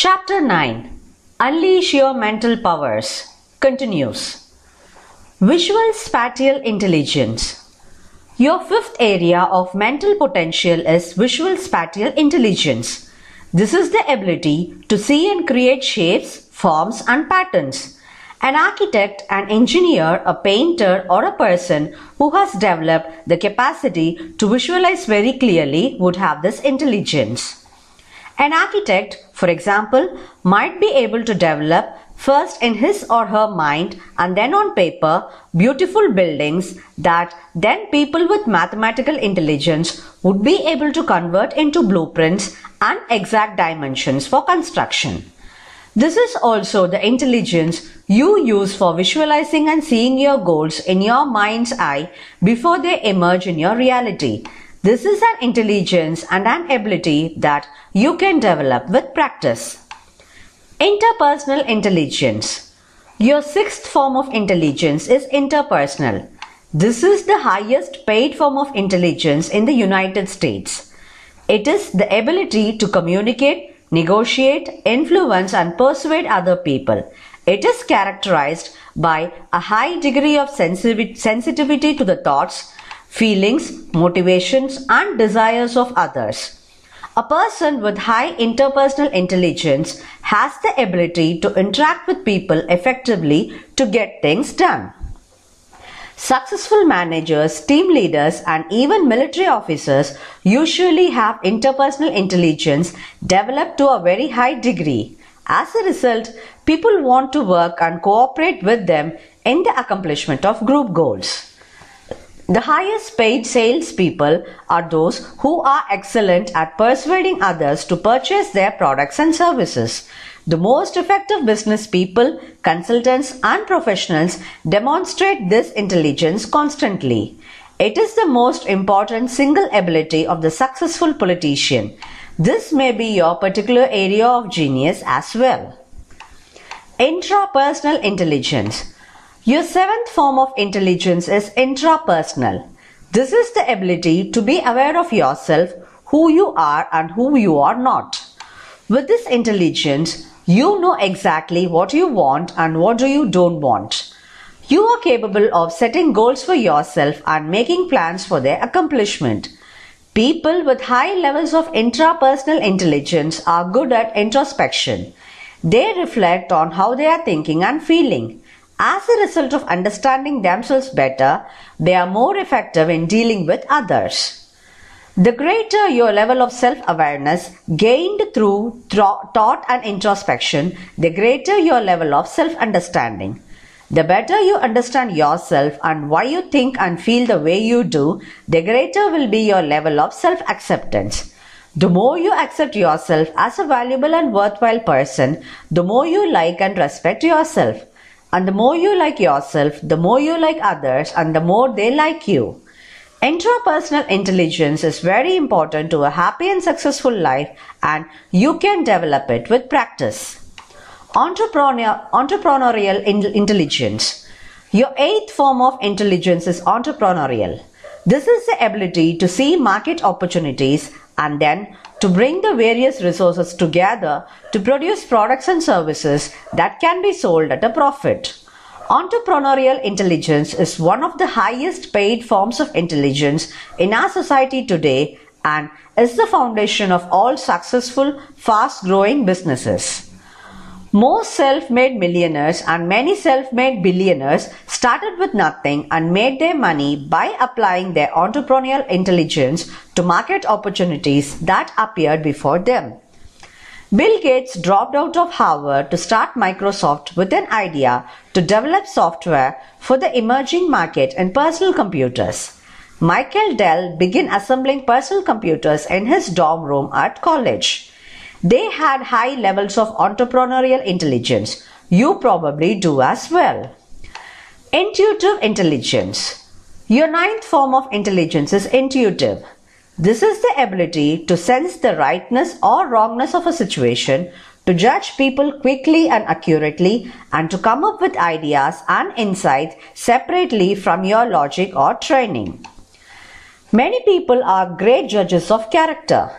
Chapter 9 Unleash Your Mental Powers continues. Visual Spatial Intelligence Your fifth area of mental potential is visual spatial intelligence. This is the ability to see and create shapes, forms, and patterns. An architect, an engineer, a painter, or a person who has developed the capacity to visualize very clearly would have this intelligence. An architect, for example, might be able to develop first in his or her mind and then on paper beautiful buildings that then people with mathematical intelligence would be able to convert into blueprints and exact dimensions for construction. This is also the intelligence you use for visualizing and seeing your goals in your mind's eye before they emerge in your reality. This is an intelligence and an ability that you can develop with practice. Interpersonal intelligence. Your sixth form of intelligence is interpersonal. This is the highest paid form of intelligence in the United States. It is the ability to communicate, negotiate, influence and persuade other people. It is characterized by a high degree of sensitivity to the thoughts, feelings, motivations and desires of others. A person with high interpersonal intelligence has the ability to interact with people effectively to get things done. Successful managers, team leaders, and even military officers usually have interpersonal intelligence developed to a very high degree. As a result, people want to work and cooperate with them in the accomplishment of group goals. The highest paid salespeople are those who are excellent at persuading others to purchase their products and services. The most effective business people, consultants and professionals demonstrate this intelligence constantly. It is the most important single ability of the successful politician. This may be your particular area of genius as well. Intrapersonal intelligence. Your seventh form of intelligence is intrapersonal. This is the ability to be aware of yourself, who you are and who you are not. With this intelligence, you know exactly what you want and what do you don't want. You are capable of setting goals for yourself and making plans for their accomplishment. People with high levels of intrapersonal intelligence are good at introspection. They reflect on how they are thinking and feeling. As a result of understanding themselves better, they are more effective in dealing with others. The greater your level of self-awareness gained through thought and introspection, the greater your level of self-understanding. The better you understand yourself and why you think and feel the way you do, the greater will be your level of self-acceptance. The more you accept yourself as a valuable and worthwhile person, the more you like and respect yourself. And the more you like yourself, the more you like others and the more they like you. Intrapersonal intelligence is very important to a happy and successful life and you can develop it with practice. Entrepreneur, entrepreneurial intelligence. Your eighth form of intelligence is entrepreneurial. This is the ability to see market opportunities and then to bring the various resources together to produce products and services that can be sold at a profit. Entrepreneurial intelligence is one of the highest paid forms of intelligence in our society today and is the foundation of all successful, fast growing businesses. Most self-made millionaires and many self-made billionaires started with nothing and made their money by applying their entrepreneurial intelligence to market opportunities that appeared before them. Bill Gates dropped out of Harvard to start Microsoft with an idea to develop software for the emerging market in personal computers. Michael Dell began assembling personal computers in his dorm room at college. They had high levels of entrepreneurial intelligence. You probably do as well. Intuitive intelligence. Your ninth form of intelligence is intuitive. This is the ability to sense the rightness or wrongness of a situation, to judge people quickly and accurately, and to come up with ideas and insights separately from your logic or training. Many people are great judges of character.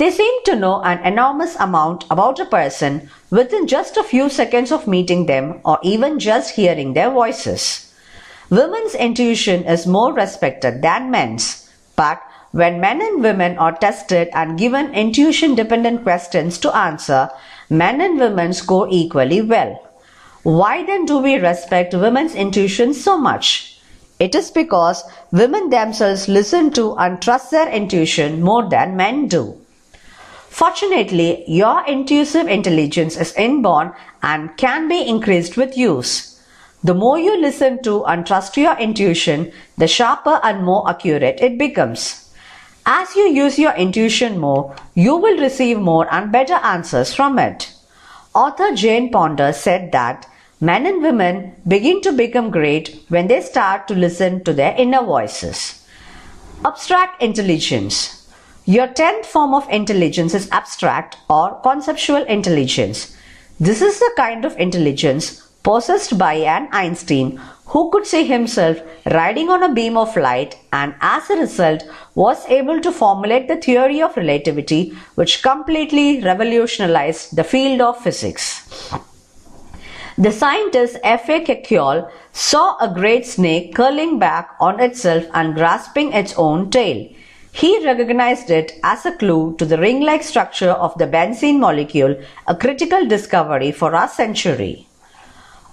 They seem to know an enormous amount about a person within just a few seconds of meeting them or even just hearing their voices. Women's intuition is more respected than men's, but when men and women are tested and given intuition dependent questions to answer, men and women score equally well. Why then do we respect women's intuition so much? It is because women themselves listen to and trust their intuition more than men do. Fortunately, your intuitive intelligence is inborn and can be increased with use. The more you listen to and trust your intuition, the sharper and more accurate it becomes. As you use your intuition more, you will receive more and better answers from it. Author Jane Ponder said that men and women begin to become great when they start to listen to their inner voices. Abstract intelligence. Your 10th form of intelligence is abstract or conceptual intelligence. This is the kind of intelligence possessed by an Einstein who could see himself riding on a beam of light and as a result was able to formulate the theory of relativity which completely revolutionized the field of physics. The scientist F.A. Kekulé saw a great snake curling back on itself and grasping its own tail. He recognized it as a clue to the ring-like structure of the benzene molecule, a critical discovery for our century.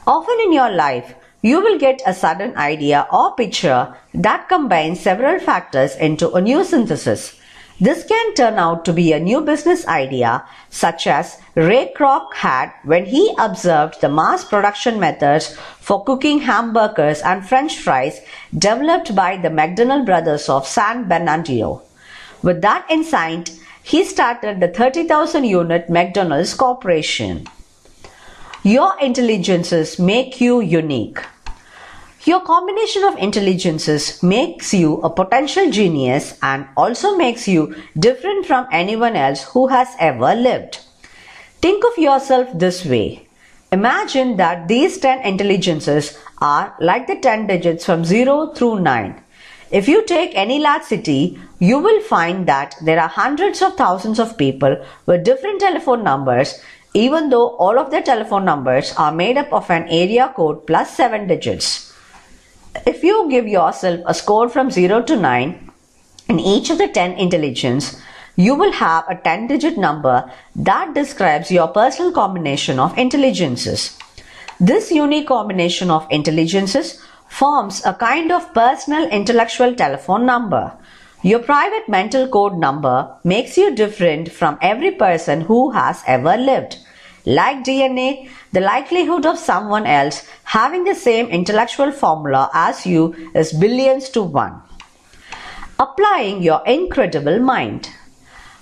Often in your life, you will get a sudden idea or picture that combines several factors into a new synthesis. This can turn out to be a new business idea, such as Ray Kroc had when he observed the mass production methods for cooking hamburgers and french fries developed by the McDonald brothers of San Bernardino. With that insight, he started the 30,000 unit McDonald's Corporation. Your intelligences make you unique. Your combination of intelligences makes you a potential genius and also makes you different from anyone else who has ever lived. Think of yourself this way. Imagine that these 10 intelligences are like the 10 digits from 0 through 9. If you take any large city, you will find that there are hundreds of thousands of people with different telephone numbers even though all of their telephone numbers are made up of an area code plus 7 digits. If you give yourself a score from 0 to 9 in each of the 10 intelligence, you will have a 10 digit number that describes your personal combination of intelligences. This unique combination of intelligences forms a kind of personal intellectual telephone number. Your private mental code number makes you different from every person who has ever lived. Like DNA, the likelihood of someone else having the same intellectual formula as you is billions to one. Applying your incredible mind.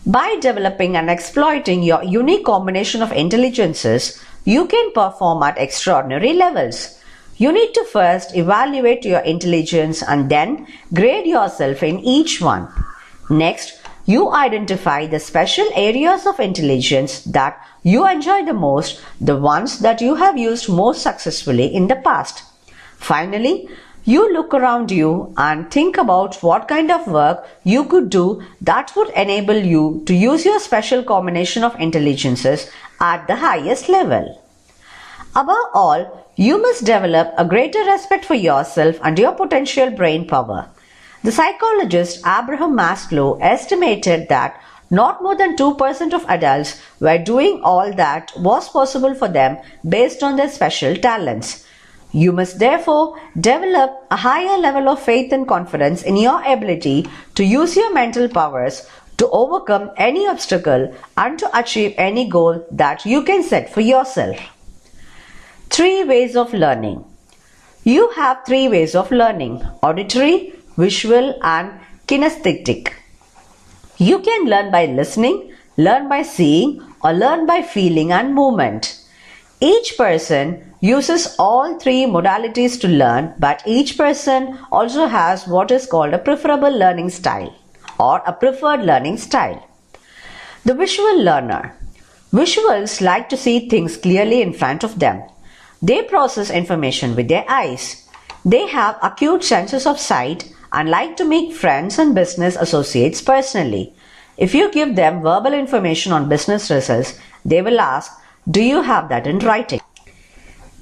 By developing and exploiting your unique combination of intelligences, you can perform at extraordinary levels. You need to first evaluate your intelligence and then grade yourself in each one. Next, you identify the special areas of intelligence that you enjoy the most, the ones that you have used most successfully in the past. Finally, you look around you and think about what kind of work you could do that would enable you to use your special combination of intelligences at the highest level. Above all, you must develop a greater respect for yourself and your potential brain power. The psychologist Abraham Maslow estimated that not more than 2% of adults were doing all that was possible for them based on their special talents. You must therefore develop a higher level of faith and confidence in your ability to use your mental powers to overcome any obstacle and to achieve any goal that you can set for yourself. Three ways of learning. You have three ways of learning auditory, visual, and kinesthetic. You can learn by listening, learn by seeing, or learn by feeling and movement. Each person uses all three modalities to learn, but each person also has what is called a preferable learning style or a preferred learning style. The visual learner. Visuals like to see things clearly in front of them. They process information with their eyes. They have acute senses of sight and like to make friends and business associates personally. If you give them verbal information on business results, they will ask, Do you have that in writing?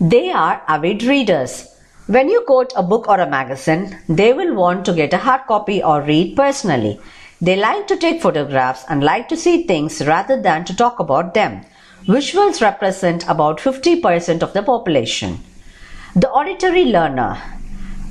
They are avid readers. When you quote a book or a magazine, they will want to get a hard copy or read personally. They like to take photographs and like to see things rather than to talk about them. Visuals represent about 50% of the population. The auditory learner.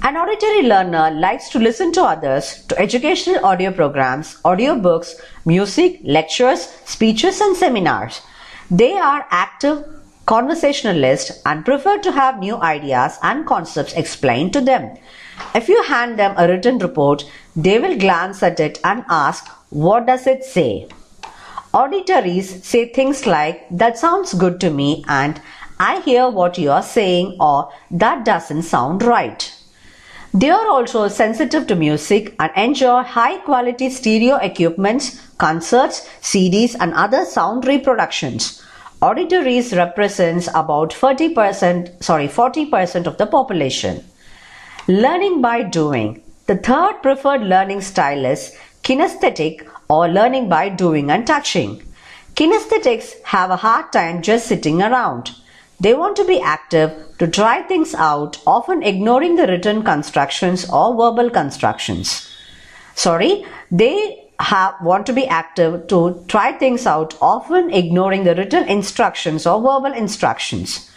An auditory learner likes to listen to others, to educational audio programs, audio books, music, lectures, speeches and seminars. They are active conversationalists and prefer to have new ideas and concepts explained to them. If you hand them a written report, they will glance at it and ask, What does it say? Auditories say things like, That sounds good to me, and I hear what you are saying, or That doesn't sound right. They are also sensitive to music and enjoy high quality stereo equipments, concerts, CDs, and other sound reproductions. Auditories represents about 40%, sorry, 40% of the population. Learning by doing. The third preferred learning style is kinesthetic or learning by doing and touching. Kinesthetics have a hard time just sitting around. They want to be active, to try things out, often ignoring the written constructions or verbal constructions. Sorry, they have, want to be active to try things out, often ignoring the written instructions or verbal instructions.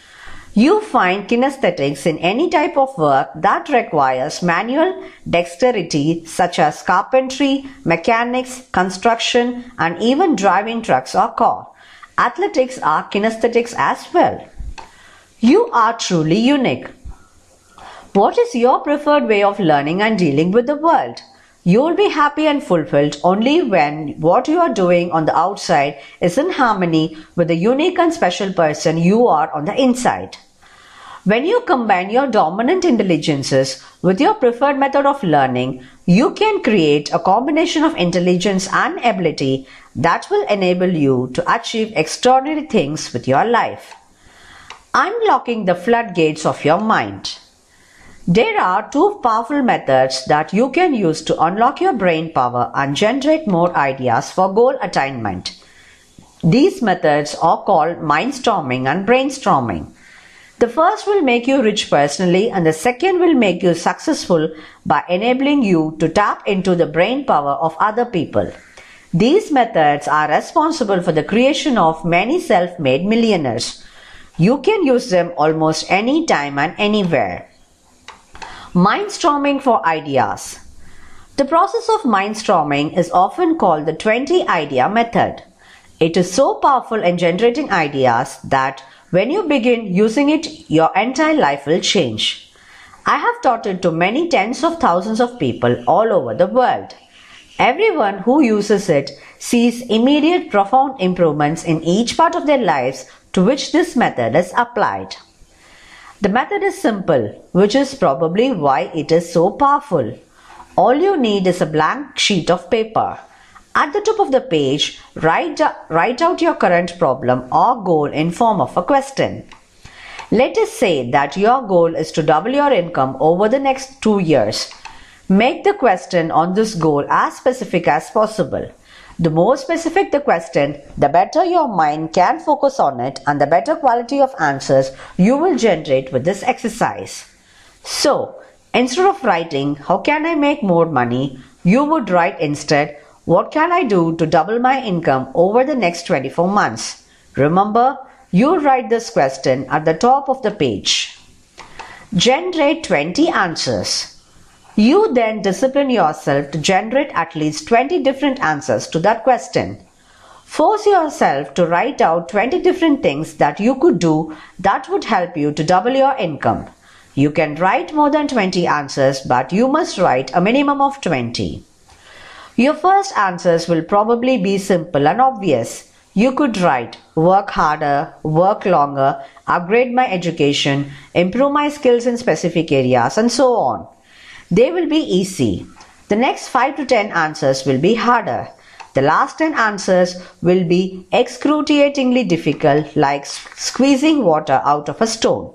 You find kinesthetics in any type of work that requires manual dexterity such as carpentry, mechanics, construction and even driving trucks or car. Athletics are kinesthetics as well. You are truly unique. What is your preferred way of learning and dealing with the world? You will be happy and fulfilled only when what you are doing on the outside is in harmony with the unique and special person you are on the inside. When you combine your dominant intelligences with your preferred method of learning, you can create a combination of intelligence and ability that will enable you to achieve extraordinary things with your life. Unlocking the floodgates of your mind. There are two powerful methods that you can use to unlock your brain power and generate more ideas for goal attainment. These methods are called mindstorming and brainstorming. The first will make you rich personally and the second will make you successful by enabling you to tap into the brain power of other people. These methods are responsible for the creation of many self-made millionaires. You can use them almost any time and anywhere. Mindstorming for ideas. The process of mindstorming is often called the 20 idea method. It is so powerful in generating ideas that when you begin using it, your entire life will change. I have taught it to many tens of thousands of people all over the world. Everyone who uses it sees immediate profound improvements in each part of their lives to which this method is applied. The method is simple, which is probably why it is so powerful. All you need is a blank sheet of paper. At the top of the page, write, write out your current problem or goal in form of a question. Let us say that your goal is to double your income over the next two years. Make the question on this goal as specific as possible. The more specific the question, the better your mind can focus on it and the better quality of answers you will generate with this exercise. So, instead of writing, how can I make more money, you would write instead, what can I do to double my income over the next 24 months? Remember, you write this question at the top of the page. Generate 20 answers. You then discipline yourself to generate at least 20 different answers to that question. Force yourself to write out 20 different things that you could do that would help you to double your income. You can write more than 20 answers, but you must write a minimum of 20. Your first answers will probably be simple and obvious. You could write work harder, work longer, upgrade my education, improve my skills in specific areas, and so on. They will be easy. The next 5 to 10 answers will be harder. The last 10 answers will be excruciatingly difficult like squeezing water out of a stone.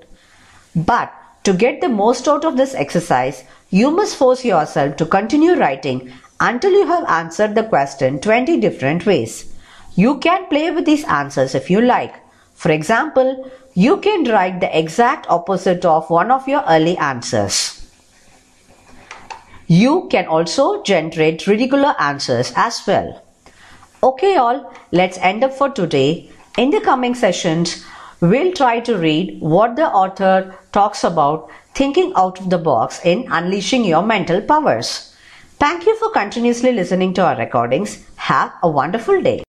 But to get the most out of this exercise, you must force yourself to continue writing until you have answered the question 20 different ways. You can play with these answers if you like. For example, you can write the exact opposite of one of your early answers. You can also generate ridiculous answers as well. Okay all, let's end up for today. In the coming sessions, we'll try to read what the author talks about thinking out of the box in unleashing your mental powers. Thank you for continuously listening to our recordings. Have a wonderful day.